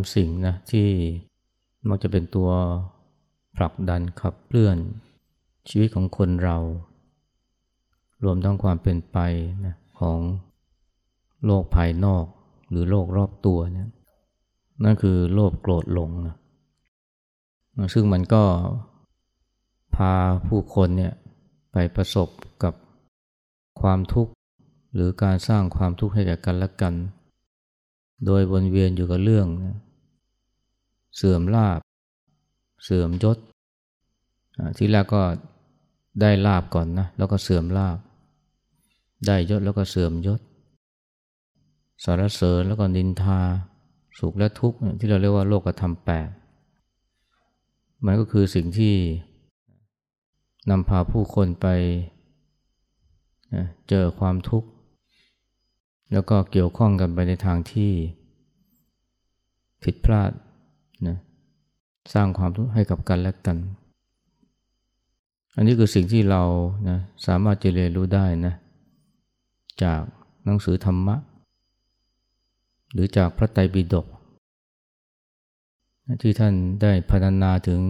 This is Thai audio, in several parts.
สามสิ่งนะที่มักจะเป็นตัวผลักดันขับเคลื่อน ชีวิตของคนเรา รวมทั้งความเป็นไปนะของโลกภายนอกหรือโลกรอบตัวเนี่ยนั่นคือโลภโกรธหลงนะซึ่งมันก็พาผู้คนเนี่ยไปประสบกับความทุกข์ หรือการสร้างความทุกข์ให้แก่กันและกัน โดยวนเวียนอยู่กับเรื่องนะ เสื่อมลาบ เสื่อมยศทีแรกก็ได้ลาบก่อนนะแล้วก็เสื่อมลาบ ได้ยศแล้วก็เสื่อมยศสารเสริญแล้วก็นินทา สุขและทุกข์ที่เราเรียกว่าโลกธรรมแปดมันก็คือสิ่งที่นำพาผู้คนไปเจอความทุกข์ แล้วก็เกี่ยวข้องกันไปในทางที่ผิดพลาด นะสร้างความทุกข์ให้กับกันและกัน อันนี้คือสิ่งที่เรานะสามารถจะเรียนรู้ได้นะจากหนังสือธรรมะ หรือจากพระไตรปิฎกที่ท่านได้พัฒนาถึง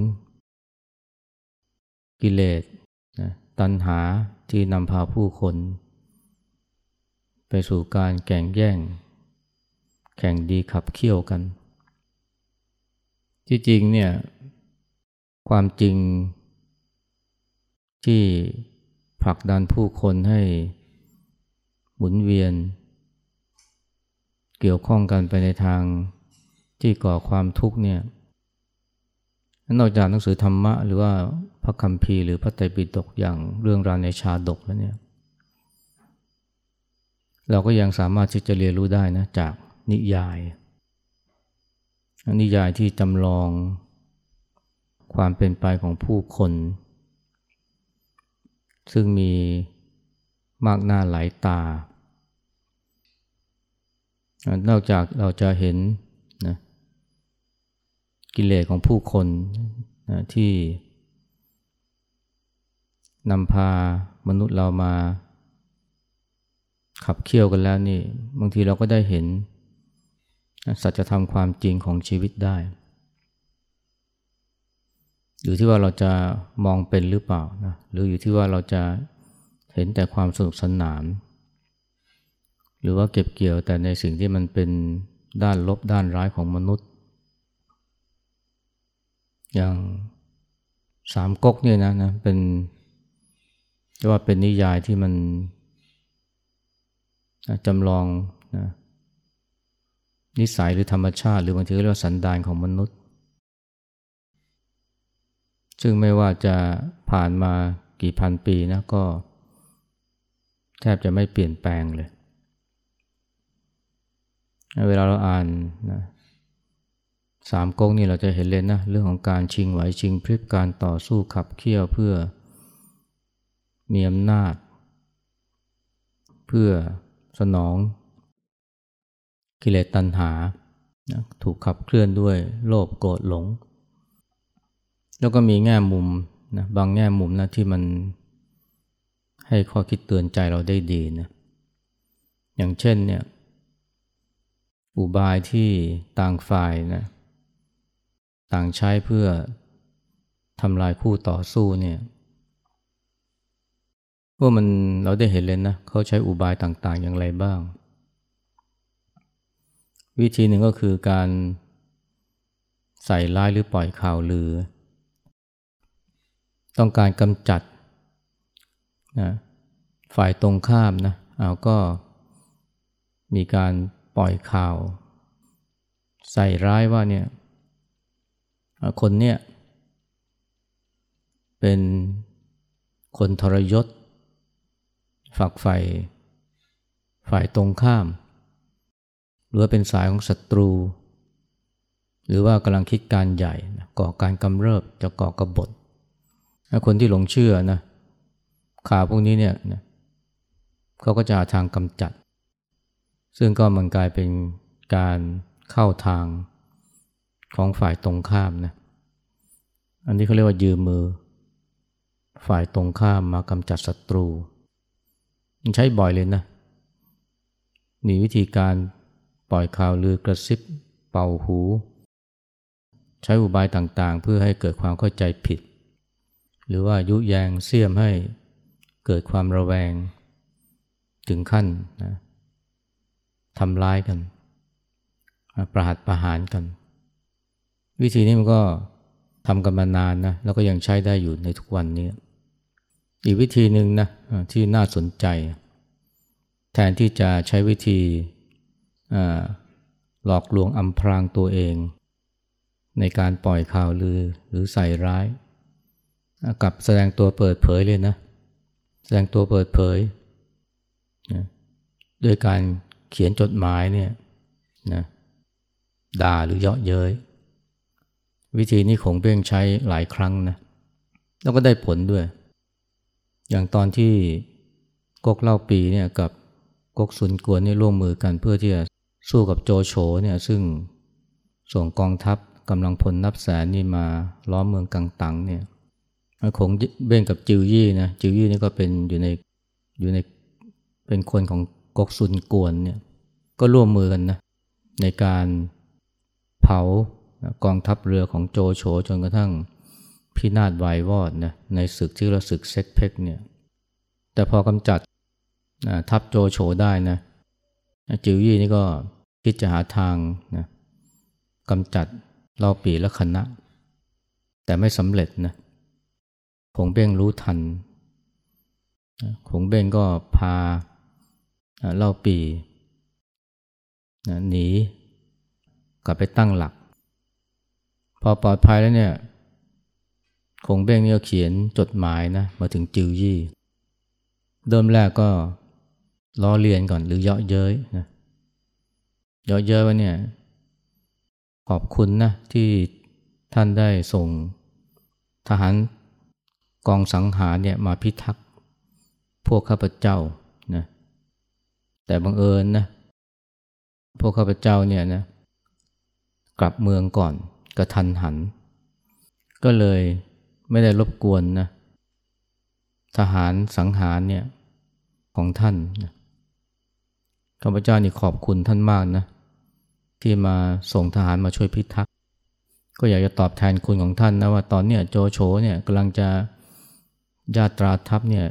กิเลสตัณหาที่นำพาผู้คน ไปสู่การแข่งแย่ง แข่งดีขับเคี่ยวกัน ที่จริงเนี่ยความจริงที่ผลักดันผู้คนให้หมุนเวียน เกี่ยวข้องกันไปในทางที่ก่อความทุกข์เนี่ยนอกจากหนังสือธรรมะ หรือว่าพระคัมภีร์หรือพระไตรปิฎกอย่างเรื่องราวในชาดกแล้วเนี่ยเราก็ยังสามารถที่จะเรียนรู้ได้นะจากนิยาย นิยายที่จำลองความเป็นไปของผู้คน ซึ่งมีมากหน้าหลายตา นอกจากเราจะเห็นนะกิเลสของผู้คนนะที่นำพามนุษย์เรามาขับเคี่ยวกันแล้วนี่ บางทีเราก็ได้เห็น สัจธรรมความจริงของชีวิตได้ อยู่ที่ว่าเราจะมองเป็นหรือเปล่านะหรืออยู่ที่ว่าเราจะเห็นแต่ความสนุกสนาน หรือว่าเก็บเกี่ยวแต่ในสิ่งที่มันเป็นด้านลบด้านร้ายของมนุษย์ อย่างสามก๊กเนี่ยนะนะเป็นจะว่าเป็นนิยายที่มันจำลองนะ นิสัยหรือธรรมชาติ หรือบางทีเรียกว่าสันดานของมนุษย์ ซึ่งไม่ว่าจะผ่านมากี่พันปีนะก็ แทบจะไม่เปลี่ยนแปลงเลย เวลาเราอ่านนะสามก๊กนี่เราจะเห็นเลยนะ เรื่องของการชิงไหวชิงพริบการต่อสู้ขับเคี่ยวเพื่อมีอำนาจ เพื่อสนอง กิเลสตัณหา ถูกขับเคลื่อนด้วยโลภโกรธหลง แล้วก็มีแง่มุมนะบางแง่มุมนะที่มันให้ข้อคิดเตือนใจเราได้ดีนะอย่างเช่นเนี่ยอุบายที่ต่างฝ่ายนะต่างใช้เพื่อทำลายคู่ต่อสู้เนี่ยว่ามันเราได้เห็นเลยนะเขาใช้อุบายต่างๆอย่างไรบ้าง วิธีหนึ่งก็คือการใส่ร้ายหรือปล่อยข่าวลือ ต้องการกำจัดนะฝ่ายตรงข้ามนะเอาก็มีการปล่อยข่าว ใส่ร้ายว่าเนี่ยคนเนี่ยเป็นคนทรยศฝักใฝ่ฝ่ายตรงข้าม หรือว่าเป็นสายของศัตรู หรือว่ากำลังคิดการใหญ่ก่อการกำเริบจะก่อกระบฏคนที่หลงเชื่อนะข่าวพวกนี้เนี่ยเขาก็จะหาทางกำจัด ซึ่งก็มันกลายเป็นการเข้าทางของฝ่ายตรงข้ามนะอันนี้เขาเรียกว่ายืมมือ ฝ่ายตรงข้ามมากำจัดศัตรู มันใช้บ่อยเลยนะมีวิธีการ ปล่อยข่าวลือกระซิบ เป่าหู ใช้อุบายต่างๆ เพื่อให้เกิดความเข้าใจผิด หรือว่ายุแยงเสียมให้เกิดความระแวง ถึงขั้นนะทำร้ายกัน ประหัตประหารกัน วิธีนี้มันก็ทำกันมานานนะแล้วก็ยังใช้ได้อยู่ในทุกวันนี้ อีกวิธีหนึ่งนะที่น่าสนใจ แทนที่จะใช้วิธี หลอกลวงอำพรางตัวเอง ในการปล่อยข่าวลือหรือใส่ร้ายกับแสดงตัวเปิดเผยเลยนะ แสดงตัวเปิดเผยนะด้วยการเขียนจดหมายเนี่ยนะด่าหรือเยาะเย้ยวิธีนี้คงเบ้งใช้หลายครั้งนะแล้วก็ได้ผลด้วย อย่างตอนที่กกเล่าปีเนี่ยกับกกสุนกวนนี่ร่วมมือกันเพื่อที่จะ สู้กับโจโฉเนี่ยซึ่งส่งกองทัพกำลังพลนับแสนนี่มาล้อมเมืองกังตังเนี่ยคงเบ้งกับจิวยี่นะจิวยี่นี่ก็เป็นอยู่ในอยู่ในเป็นคนของกกสุนกวนเนี่ยก็ร่วมมือกันนะในการเผากองทัพเรือของโจโฉจนกระทั่งพินาศวายวอดนะในศึกที่เราศึกเซ็กเพกเนี่ยแต่พอกำจัดทัพโจโฉได้นะ จิวยี่นี่ก็คิดจะหาทางนะกำจัดเล่าปีและคณะ แต่ไม่สำเร็จนะคงเบ้งรู้ทันคงเบ้งก็พาเล่าปีหนีกลับไปตั้งหลัก พอปลอดภัยแล้วเนี่ยคงเบ้งเนี่ยเขียนจดหมายนะมาถึงจิวยี่ เดิมแรกก็ ล้อเลียนก่อนหรือเยาะเย้ยนะเยาะเย้ยว่าเนี่ยขอบคุณนะที่ท่านได้ส่งทหารกองสังหารเนี่ยมาพิทักษ์พวกข้าพเจ้านะแต่บังเอิญนะพวกข้าพเจ้าเนี่ยนะกลับเมืองก่อนกระทันหัน ก็เลยไม่ได้รบกวนนะทหารสังหารเนี่ยของท่านนะ ข้าพเจ้านี่ขอบคุณท่านมากนะ ที่มาส่งทหารมาช่วยพิทักษ์ก็อยากจะตอบแทนคุณของท่านนะว่าตอนเนี้ยโจโฉเนี่ยกำลังจะญาตราทัพเนี่ย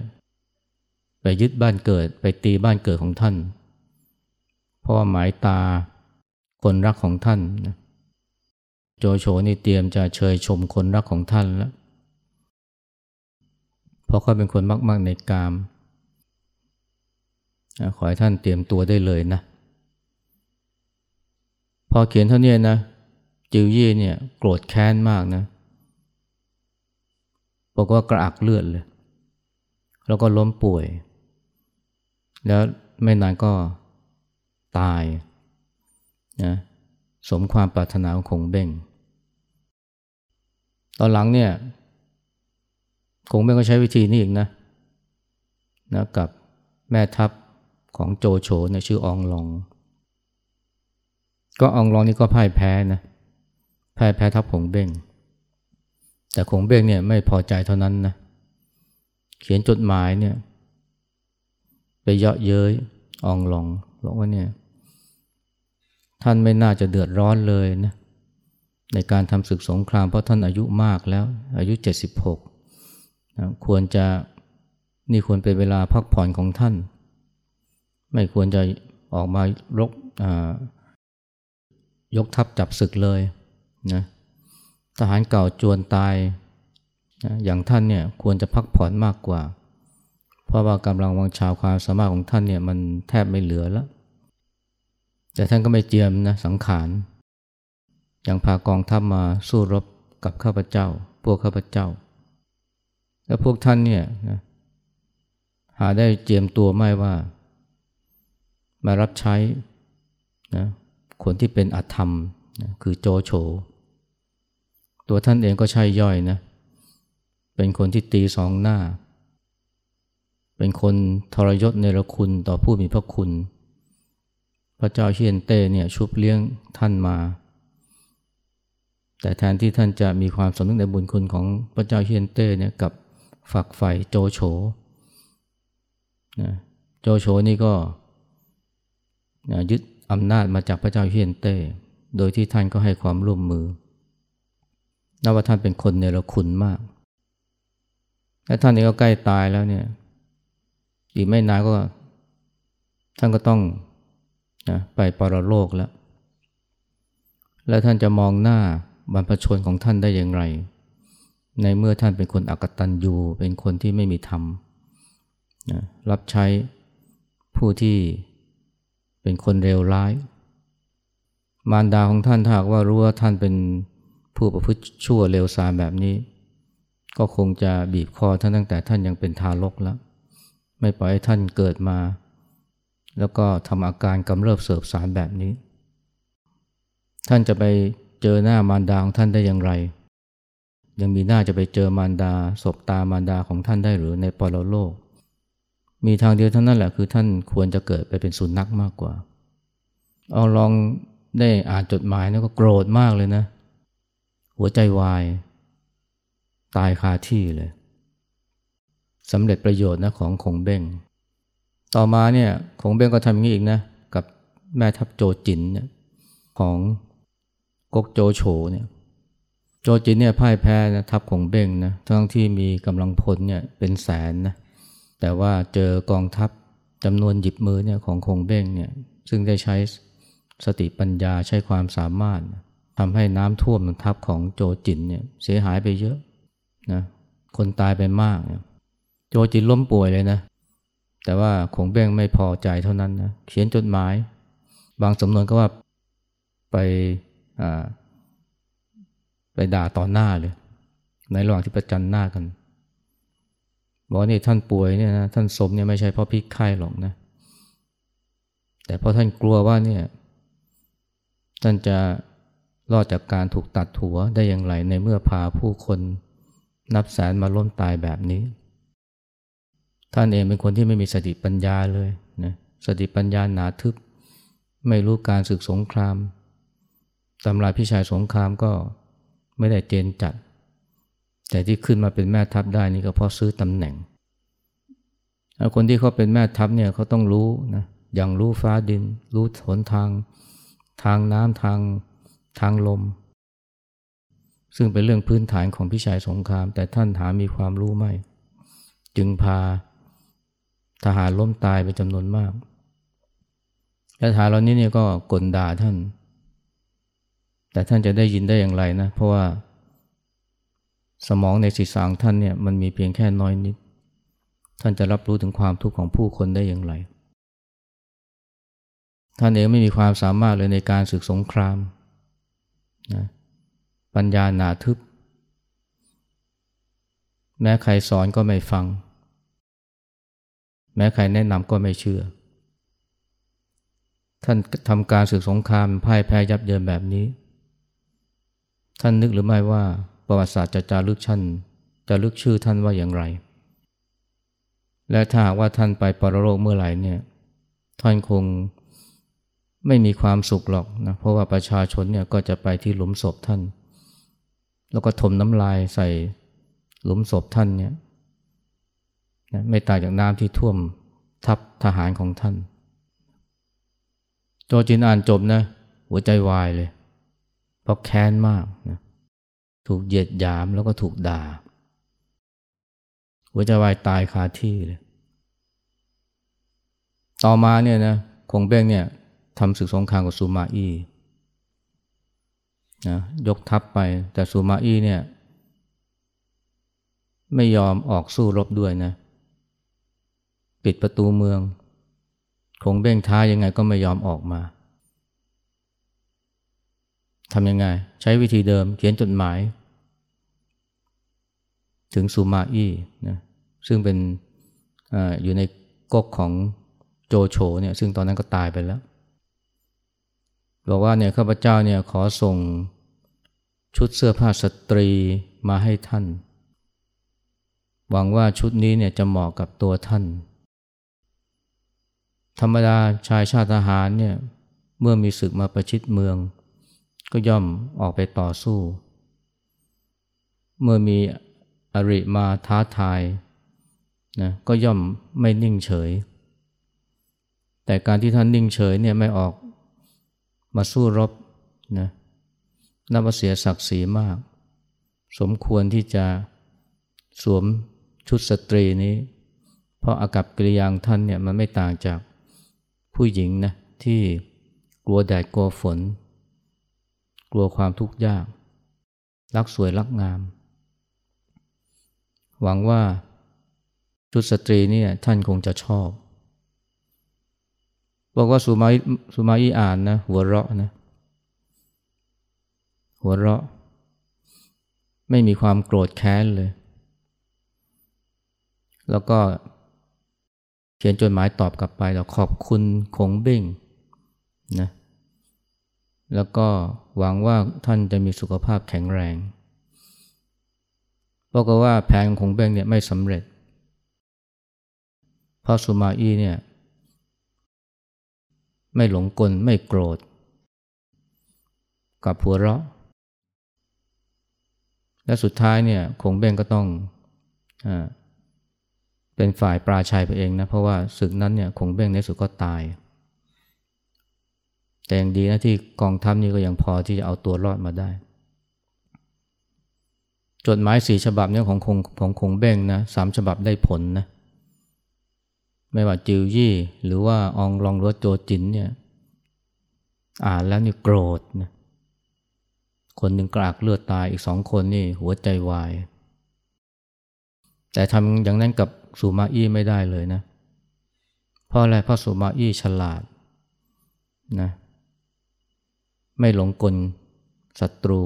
ไปยึดบ้านเกิดไปตีบ้านเกิดของท่าน เพราะว่าหมายตาคนรักของท่านนะโจโฉนี่เตรียมจะเชยชมคนรักของท่านแล้ว เพราะเขาเป็นคนมาก ๆ ในกาม ขอให้ท่านเตรียมตัวได้เลยนะ พอเขียนเท่านี้นะ จิวยี่เนี่ยโกรธแค้นมากนะบอกว่ากระอักเลือดเลย แล้วก็ล้มป่วย แล้วไม่นานก็ตายนะสมความปรารถนาของคงเบ้ง ตอนหลังเนี่ยคงเบ้งก็ใช้วิธีนี้อีกนะนะกับแม่ทัพ ของโจโฉในชื่ออองลอง ก็อองลองนี่ก็พ่ายแพ้นะพ่ายแพ้ทัพคงเบ้งแต่คงเบ้งเนี่ยไม่พอใจเท่านั้นนะเขียนจดหมายเนี่ยไปเยาะเย้ยอองหลองบอกว่าเนี่ยท่านไม่น่าจะเดือดร้อนเลยนะในการทำศึกสงครามเพราะท่านอายุมากแล้ว อายุ 76นะควรจะนี่ควรเป็นเวลาพักผ่อนของท่าน ไม่ควรจะออกมารกยกทัพจับศึกเลยนะทหารเก่าจวนตายนะอย่างท่านเนี่ยควรจะพักผ่อนมากกว่า เพราะว่ากำลังวังชาวความสามารถของท่านเนี่ยมันแทบไม่เหลือแล้ว แต่ท่านก็ไม่เจียมนะสังขารยังพากองทัพมาสู้รบกับข้าพเจ้า พวกข้าพเจ้า แล้วพวกท่านเนี่ยนะหาได้เจียมตัวไม่ว่า มารับใช้นะคนที่เป็นอธรรมนะคือโจโฉ ตัวท่านเองก็ใช่ย่อยนะ เป็นคนที่ตีสองหน้า เป็นคนทรยศในรคุณต่อผู้มีพระคุณ พระเจ้าเฮียนเต้เนี่ยชุบเลี้ยงท่านมา แต่แทนที่ท่านจะมีความสำนึกในบุญคุณของพระเจ้าเฮียนเต้เนี่ยกับฝักใฝ่โจโฉนะโจโฉนี่ก็นะ ยึดอำนาจมาจากพระเจ้าเฮียนเต้ โดยที่ท่านก็ให้ความร่วมมือนับว่าท่านเป็นคนเนรคุณมาก และท่านเองก็ใกล้ตายแล้วเนี่ย อีกไม่นานก็ ท่านก็ต้องนะไปปรโลกแล้ว แล้วท่านจะมองหน้าบรรพชนของท่านได้อย่างไร ในเมื่อท่านเป็นคนอักตันยูเป็นคนที่ไม่มีธรรมนะรับใช้ผู้ที่ เป็นคนเลวร้าย มารดาของท่านถ้าหากว่ารู้ว่าท่านเป็นผู้ประพฤติชั่วเลวทรามแบบนี้ ก็คงจะบีบคอท่านตั้งแต่ท่านยังเป็นทารกแล้ว ไม่ปล่อยให้ท่านเกิดมา แล้วก็ทำอาการกำเริบเสบสารแบบนี้ ท่านจะไปเจอหน้ามารดาของท่านได้อย่างไร ยังมีหน้าจะไปเจอมารดาศพตามารดาของท่านได้หรือในปรโลก มีทางเดียวเท่านั้นแหละคือท่านควรจะเกิดไปเป็นสุนัขมากกว่า เอาลองได้อ่านจดหมายแล้วก็โกรธมากเลยนะ หัวใจวาย ตายคาที่เลยสำเร็จประโยชน์นะของคงเบ้งต่อมาเนี่ยคงเบ้งก็ทำอย่างนี้อีกนะ กับแม่ทัพโจจินเนี่ยของก๊กโจโฉเนี่ยโจจินเนี่ยพ่ายแพ้นะทัพคงเบ้งนะทั้งที่มีกำลังพลเนี่ยเป็นแสนนะ แต่ว่าเจอกองทัพจำนวนหยิบมือเนี่ยของคงเบ้งเนี่ยซึ่งได้ใช้สติปัญญาใช้ความสามารถทำให้น้ำท่วมทับของโจจินเนี่ยเสียหายไปเยอะนะคนตายไปมากเนี่ยโจจินล้มป่วยเลยนะ แต่ว่าคงเบ้งไม่พอใจเท่านั้นนะเขียนจดหมาย บางสำนวนก็ว่าไปไปด่าต่อหน้าเลย ในระหว่างที่ประจันหน้ากัน บอกนี่ท่านป่วยเนี่ยนะท่านสมเนี่ยไม่ใช่เพราะพิษไข้หรอกนะ แต่เพราะท่านกลัวว่าเนี่ยท่านจะรอดจากการถูกตัดหัวได้อย่างไรในเมื่อพาผู้คนนับแสนมาล้มตายแบบนี้ ท่านเองเป็นคนที่ไม่มีสติปัญญาเลยนะสติปัญญาหนาทึบ ไม่รู้การศึกสงครามตำราพิชัยสงครามก็ไม่ได้เจนจัด แต่ที่ขึ้นมาเป็นแม่ทัพได้นี่ก็เพราะซื้อตำแหน่ง คนที่เขาเป็นแม่ทัพเนี่ยเขาต้องรู้นะอย่างรู้ฟ้าดิน รู้หนทาง ทางน้ำทางทางลม ซึ่งเป็นเรื่องพื้นฐานของพิชัยสงคราม แต่ท่านหามีความรู้ไม่ จึงพาทหารล้มตายเป็นจำนวนมาก และทหารเหล่านี้เนี่ยก็กลด่าท่าน แต่ท่านจะได้ยินได้อย่างไรนะ เพราะว่า สมองในศีรษะของท่านเนี่ยมันมีเพียงแค่น้อยนิด ท่านจะรับรู้ถึงความทุกข์ของผู้คนได้อย่างไร ท่านเองไม่มีความสามารถเลยในการศึกสงครามนะปัญญาหนาทึบ แม้ใครสอนก็ไม่ฟัง แม้ใครแนะนำก็ไม่เชื่อ ท่านทำการศึกสงครามพ่ายแพ้ยับเยินแบบนี้ ท่านนึกหรือไม่ว่า ประวัติศาสตร์จะจารึกท่านจะลึกชื่อท่านว่าอย่างไร และถ้าหากว่าท่านไปปรโลกเมื่อไหร่เนี่ย ท่านคงไม่มีความสุขหรอกนะ เพราะว่าประชาชนเนี่ยก็จะไปที่หลุมศพท่าน แล้วก็ถมน้ำลายใส่หลุมศพท่านเนี่ยนะไม่ต่างจากน้ำที่ท่วมทับทหารของท่าน โจจินอ่านจบนะ หัวใจวายเลย เพราะแค้นมากนะ ถูกเหยียดหยามแล้วก็ถูกด่าหัวใจวายตายคาที่เลย ต่อมาเนี่ยนะคงเบ้งเนี่ยทำศึกสงครามกับซูมาอีนะยกทัพไปแต่ซูมาอีเนี่ย ไม่ยอมออกสู้รบด้วยนะ ปิดประตูเมือง คงเบ้งท้ายังไงก็ไม่ยอมออกมาทำยังไง ใช้วิธีเดิมเขียนจดหมาย ถึงซูมาอี้นะซึ่งเป็นออยู่ในก๊กของโจโฉเนี่ยซึ่งตอนนั้นก็ตายไปแล้วบอกว่าเนี่ยข้าพเจ้าเนี่ยขอส่งชุดเสื้อผ้าสตรีมาให้ท่าน หวังว่าชุดนี้เนี่ยจะเหมาะกับตัวท่าน ธรรมดาชายชาติทหารเนี่ยเมื่อมีศึกมาประชิดเมือง ก็ย่อมออกไปต่อสู้ เมื่อมี ริมาท้าทายนะก็ย่อมไม่นิ่งเฉย แต่การที่ท่านนิ่งเฉยเนี่ยไม่ออกมาสู้รบนะนับว่าเสียศักดิ์ศรีมาก สมควรที่จะสวมชุดสตรีนี้ เพราะอากับกิริยางท่านเนี่ยมันไม่ต่างจากผู้หญิงนะที่กลัวแดดกลัวฝน กลัวความทุกข์ยาก รักสวยรักงาม หวังว่าชุดสตรีเนี่ยท่านคงจะชอบ บอกว่าสุมาสุมาอีอ่านนะหัวเราะนะหัวเราะ ไม่มีความโกรธแค้นเลย แล้วก็เขียนจดหมายตอบกลับไปแล้วขอบคุณคงเบ้งนะแล้วก็หวังว่าท่านจะมีสุขภาพแข็งแรง บอกว่าแผนของคงเบ้งเนี่ยไม่สำเร็จ เพราะสุมาอี้เนี่ย ไม่หลงกลไม่โกรธ กับผัวเราะ และสุดท้ายเนี่ยคงเบ้งก็ต้องอเป็นฝ่ายปราชัยไปเองนะ เพราะว่าศึกนั้นเนี่ยคงเบ้งในสุดก็ตาย แต่ยังดีนะที่กองทัพนี้ก็ยังพอที่จะเอาตัวรอดมาได้ จดหมายสี่ฉบับเนี่ยของคงของคงเบ้งนะสามฉบับได้ผลนะไม่ว่าจิวยี่หรือว่าอองลองรถโจจินเนี่ยอ่านแล้วนี่โกรธนะคนหนึ่งกรากเลือดตายอีกสองคนนี่หัวใจวาย แต่ทำอย่างนั้นกับสุมาอี้ไม่ได้เลยนะเพราะอะไรเพราะสุมาอี้ฉลาดนะไม่หลงกลศัตรู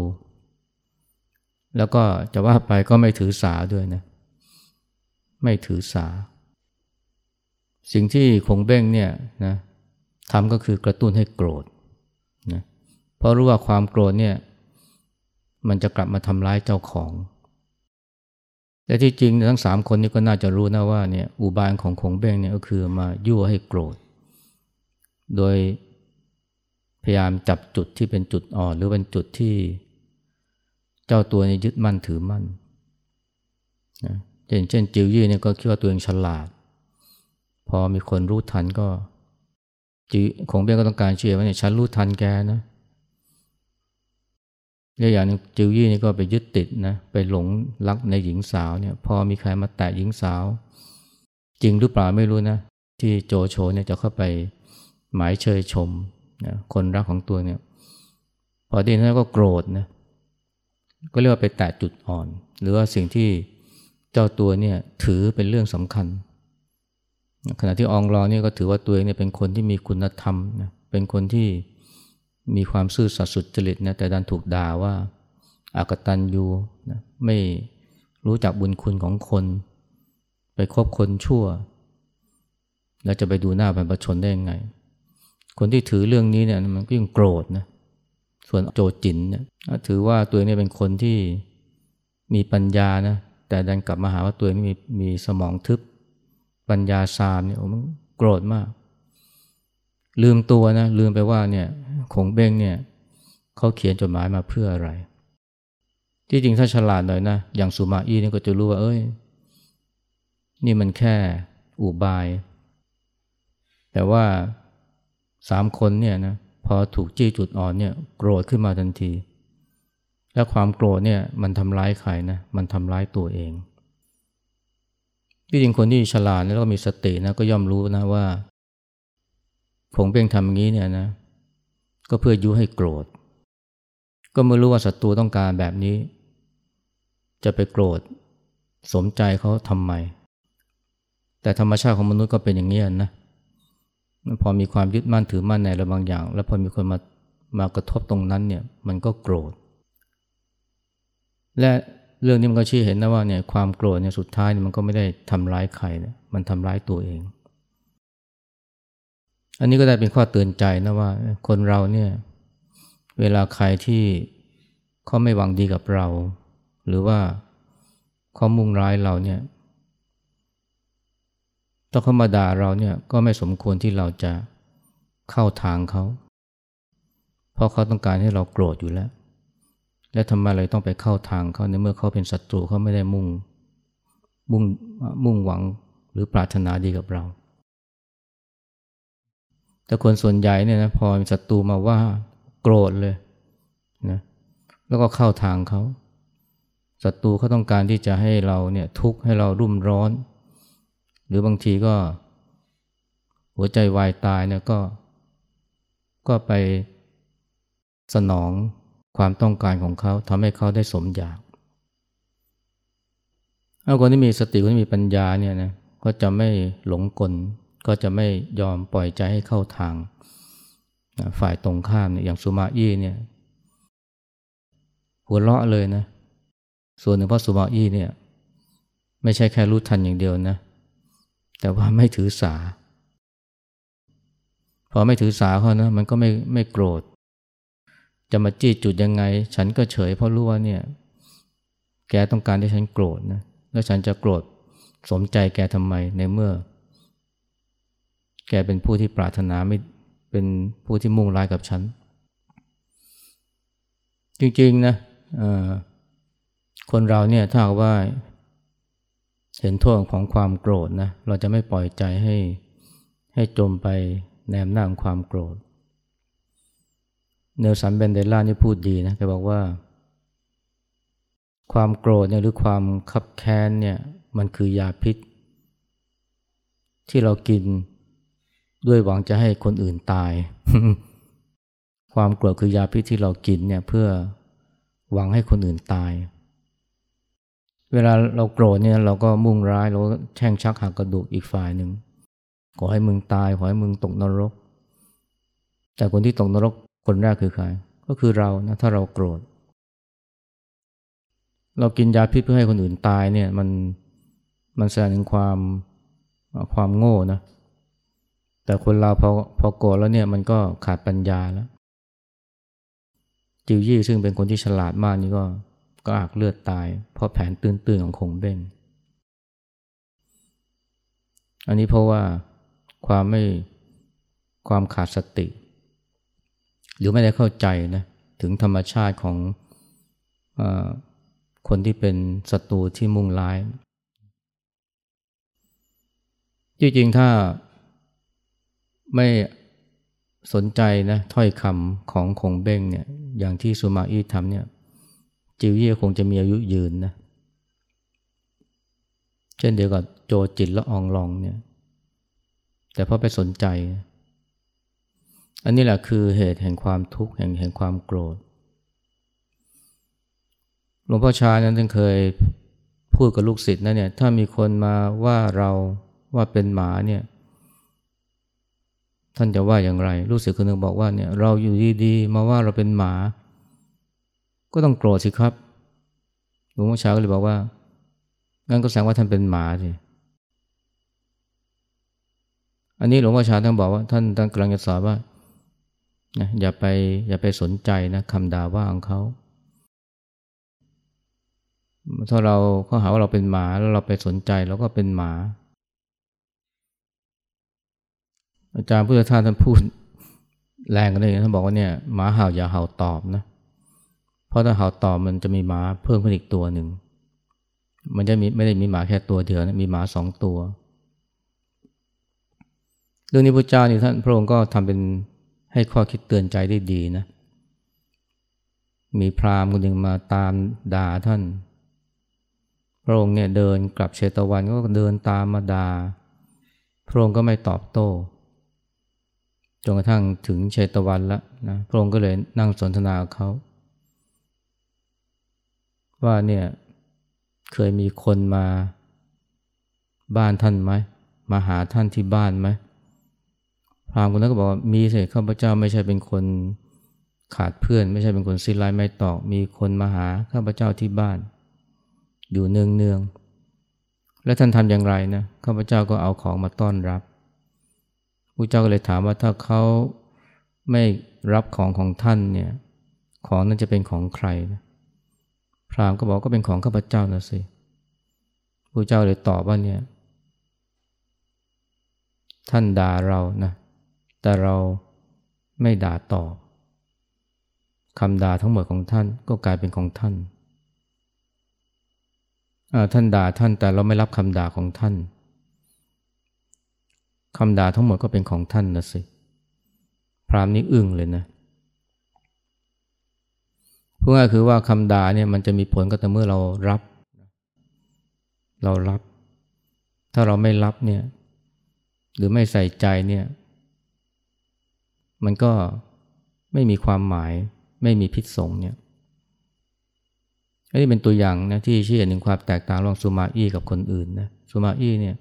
แล้วก็จะว่าไปก็ไม่ถือสาด้วยนะ ไม่ถือสา สิ่งที่คงเบ้งเนี่ยนะทำก็คือกระตุ้นให้โกรธนะเพราะรู้ว่าความโกรธเนี่ยมันจะกลับมาทำร้ายเจ้าของ แต่ที่จริงทั้งสามคนนี้ก็น่าจะรู้นะว่าเนี่ยอุบายของคงเบ้งเนี่ยก็คือมายั่วให้โกรธ โดยพยายามจับจุดที่เป็นจุดอ่อน หรือเป็นจุดที่ เจ้าตัวนี้ยึดมั่นถือมั่นนะเช่นเช่นจิวยี่เนี่ยก็คิดว่าตัวเองฉลาด พอมีคนรู้ทันก็จิคงเบ้งก็ต้องการเชื่อว่าเนี่ยฉันรู้ทันแกนะและอย่างนึงจิวยี่นี่ก็ไปยึดติดนะไปหลงรักในหญิงสาวเนี่ย พอมีใครมาแตะหญิงสาว จริงหรือเปล่าไม่รู้นะที่โจโฉเนี่ยจะเข้าไปหมายเชยชมนะคนรักของตัวเนี่ย พอดีนั้นก็โกรธนะ ก็เรียกว่าไปแตะจุดอ่อน หรือว่าสิ่งที่เจ้าตัวเนี่ยถือเป็นเรื่องสำคัญ ขณะที่องรอเนี่ยก็ถือว่าตัวเองเนี่ยเป็นคนที่มีคุณธรรมนะเป็นคนที่มีความซื่อสัตย์สุจริตนะแต่ดันถูกด่าว่าอากตันยูนะไม่รู้จักบุญคุณของคน ไปคบคนชั่ว แล้วจะไปดูหน้าบรรพชนได้ยังไง คนที่ถือเรื่องนี้เนี่ยมันก็ยิ่งโกรธนะ ส่วนโจจินเนี่ยถือว่าตัวเองเป็นคนที่มีปัญญานะแต่ดันกลับมาหาว่าตัวเองมีมีสมองทึบ ปัญญาซามเนี่ยมันโกรธมาก ลืมตัวนะลืมไปว่าเนี่ยคงเบ้งเนี่ยเขาเขียนจดหมายมาเพื่ออะไร ที่จริงถ้าฉลาดหน่อยนะอย่างสุมาอี้นี่ก็จะรู้ว่าเอ้ย นี่มันแค่อุบาย แต่ว่าสามคนเนี่ยนะ พอถูกจี้จุดอ่อนเนี่ยโกรธขึ้นมาทันที และความโกรธเนี่ยมันทำร้ายใครนะมันทำร้ายตัวเองที่จริงคนที่ฉลาดแล้วก็มีสตินะก็ย่อมรู้นะว่าผงเพ่งทำอย่างนี้เนี่ยนะ ก็เพื่อยุให้โกรธ ก็ไม่รู้ว่าศัตรูต้องการแบบนี้ จะไปโกรธ สมใจเขาทำไม แต่ธรรมชาติของมนุษย์ก็เป็นอย่างนี้นะ พอมีความยึดมั่นถือมั่นในอะไรบางอย่าง แล้วพอมีคนมามากระทบตรงนั้นเนี่ยมันก็โกรธ และเรื่องนี้มันก็ชี้เห็นนะว่าเนี่ยความโกรธเนี่ยสุดท้ายมันก็ไม่ได้ทำร้ายใครนะมันทำร้ายตัวเอง อันนี้ก็ได้เป็นข้อเตือนใจนะว่า คนเราเนี่ยเวลาใครที่เขาไม่หวังดีกับเรา หรือว่าเขามุ่งร้ายเราเนี่ย ถ้าเขามาด่าเราเนี่ยก็ไม่สมควรที่เราจะเข้าทางเขา เพราะเขาต้องการให้เราโกรธอยู่แล้ว และทำไมเราต้องไปเข้าทางเขาในเมื่อเขาเป็นศัตรูเขาไม่ได้มุ่งมุ่งมุ่งหวังหรือปรารถนาดีกับเรา แต่คนส่วนใหญ่เนี่ยนะพอมีศัตรูมาว่าโกรธเลยนะแล้วก็เข้าทางเขาศัตรูเขาต้องการที่จะให้เราเนี่ยทุกข์ให้เรารุ่มร้อน หรือบางทีก็หัวใจวายตายเนี่ยก็ ก็ไปสนองความต้องการของเขาทำให้เขาได้สมอยากเอาคนที่มีสติคนที่มีปัญญาเนี่ยนะก็จะไม่หลงกล ก็จะไม่ยอมปล่อยใจให้เข้าทางฝ่ายตรงข้ามเนี่ยอย่างสุมาอี้เนี่ยหัวเราะเลยนะ ส่วนหนึ่งเพราะสุมาอี้เนี่ย ไม่ใช่แค่รู้ทันอย่างเดียวนะ แต่ว่าไม่ถือสา พอไม่ถือสาเขานะมันก็ไม่ไม่โกรธ จะมาจี้จุดยังไง ฉันก็เฉยเพราะรู้ว่าเนี่ย แกต้องการให้ฉันโกรธนะแล้วฉันจะโกรธสมใจแกทำไมในเมื่อ แกเป็นผู้ที่ปรารถนาไม่เป็นผู้ที่มุ่งร้ายกับฉัน จริงๆนะคนเราเนี่ยถ้าว่า เห็นโทษของความโกรธนะเราจะไม่ปล่อยใจให้ให้จมไปในอำนาจของความโกรธ เนลสันเบนเดล่านี่พูดดีนะแกบอกว่า ความโกรธเนี่ยหรือความคับแค้นเนี่ยมันคือยาพิษ ที่เรากินด้วยหวังจะให้คนอื่นตาย ความโกรธคือยาพิษที่เรากินเนี่ยเพื่อหวังให้คนอื่นตาย เวลาเราโกรธเนี่ยเราก็มุ่งร้ายเราแช่งชักหักกระดูกอีกฝ่ายหนึ่งขอให้มึงตายขอให้มึงตกนรก แต่คนที่ตกนรกคนแรกคือใคร ก็คือเรานะถ้าเราโกรธ เรากินยาพิษเพื่อให้คนอื่นตายเนี่ยมันมันแสดงถึงความความโง่นะแต่คนเราพอพอโกรธแล้วเนี่ยมันก็ขาดปัญญาแล้วจิวยี่ซึ่งเป็นคนที่ฉลาดมากนี่ก็ ก็อักเลือดตาย เพราะแผนตื้นๆของคงเบ้ง อันนี้เพราะว่าความไม่ความขาดสติ หรือไม่ได้เข้าใจนะถึงธรรมชาติของอคนที่เป็นศัตรูที่มุ่งร้าย จริงๆ ถ้าไม่สนใจนะถ้อยคำของคงเบ้งเนี่ยอย่างที่สุมาอี้ทำเนี่ย จิวเย่คงจะมีอายุยืนนะ เช่นเดียวกับโจจิตและอองลองเนี่ย แต่พอไปสนใจ อันนี้แหละคือเหตุแห่งความทุกข์แห่งแห่งความโกรธ หลวงพ่อชานั้นท่านเคยพูดกับลูกศิษย์นะเนี่ย ถ้ามีคนมาว่าเราว่าเป็นหมาเนี่ย ท่านจะว่าอย่างไรรู้สึกคนหนึ่งบอกว่าเนี่ย เราอยู่ดีๆ มาว่าเราเป็นหมา ก็ต้องโกรธสิครับหลวงพ่อชาก็เลยบอกว่า งั้นก็แสดงว่าท่านเป็นหมาสิอันนี้หลวงพ่อชาท่านบอกว่าท่านท่านกำลังจะสอนว่านะอย่าไปอย่าไปสนใจนะคำด่าว่าของเขา ถ้าเราเขาหาว่าเราเป็นหมาแล้วเราไปสนใจเราก็เป็นหมา อาจารย์พุทธทาสท่านพูดแรงกันเลยท่านบอกว่าเนี่ยหมาเห่าอย่าเห่าตอบนะ เพราะถ้าเห่าตอบมันจะมีหมาเพิ่มขึ้นอีกตัวหนึ่ง มันจะมีไม่ได้มีหมาแค่ตัวเดียวนะมีหมาสองตัว เรื่องนี้พระเจ้านี่ท่านพระองค์ก็ทำเป็นให้ข้อคิดเตือนใจได้ดีนะมีพราหมณ์คนหนึ่งมาตามด่าท่าน พระองค์เนี่ยเดินกลับเชตวันก็เดินตามมาดา่าพระองค์ก็ไม่ตอบโต้จนกระทั่งถึงเชตวันแล้วนะพระองค์ก็เลยนั่งสนทนาเขา ว่าเนี่ยเคยมีคนมาบ้านท่านไหมมาหาท่านที่บ้านไหมพรามคนนั้นก็บอกมีสิข้าพเจ้าไม่ใช่เป็นคนขาดเพื่อน ไม่ใช่เป็นคนสิ้นลายไม่ตอกมีคนมาหาข้าพเจ้าที่บ้าน อยู่เนืองเนืองแล้วท่านทำอย่างไรนะข้าพเจ้าก็เอาของมาต้อนรับพระเจ้าก็เลยถามว่าถ้าเขาไม่รับของของท่านเนี่ยของนั้นจะเป็นของใครนะ พราหมณ์ก็บอกก็เป็นของข้าพเจ้านะสิพระเจ้าเลยตอบว่าเนี่ย ท่านด่าเรานะ แต่เราไม่ด่าตอบคำด่าทั้งหมดของท่านก็กลายเป็นของท่าน ท่านด่าท่านแต่เราไม่รับคำด่าของท่านคำด่าทั้งหมดก็เป็นของท่านนะสิ พรามนี้อึ้งเลยนะ พูดง่ายคือว่าคำด่าเนี่ยมันจะมีผลก็แต่เมื่อเรารับ เรารับ ถ้าเราไม่รับเนี่ย หรือไม่ใส่ใจเนี่ย มันก็ไม่มีความหมาย ไม่มีพิษสงเนี่ยอันนี้เป็นตัวอย่างนะที่ชี้เห็นถึงความแตกต่างระหว่างสุมาอี้กับคนอื่นนะสุมาอี้เนี่ย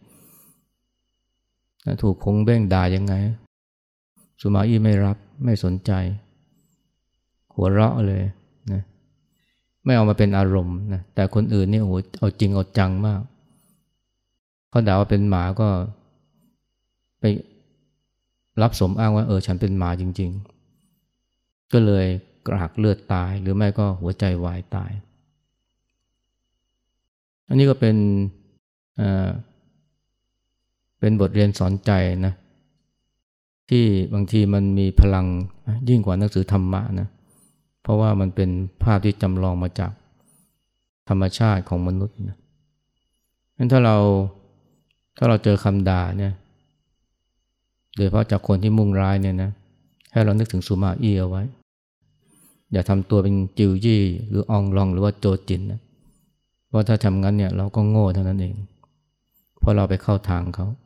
ถูกคงเบ้งด่ายังไงสุมาอี้ไม่รับไม่สนใจ หัวเราะเลย ไม่เอามาเป็นอารมณ์นะแต่คนอื่นนี่โอ้โหเอาจริงเอาจังมากเขาด่าว่าเป็นหมาก็ไปรับสมอ้างว่าเออฉันเป็นหมาจริง ๆ ก็เลยกระหักเลือดตายหรือไม่ก็หัวใจวายตาย อันนี้ก็เป็นเป็นบทเรียนสอนใจนะที่บางทีมันมีพลังยิ่งกว่าหนังสือธรรมะนะเพราะว่ามันเป็นภาพที่จำลองมาจากธรรมชาติของมนุษย์นะงั้นถ้าเราถ้าเราเจอคำด่าเนี่ยโดยเฉพาะจากคนที่มุ่งร้ายเนี่ยนะให้เรานึกถึงสุมาอี้เอาไว้ อย่าทำตัวเป็นจิวยี่ หรืออองลองหรือว่าโจจินนะเพราะถ้าทำงั้นเนี่ยเราก็โง่เท่านั้นเอง เพราะเราไปเข้าทางเขา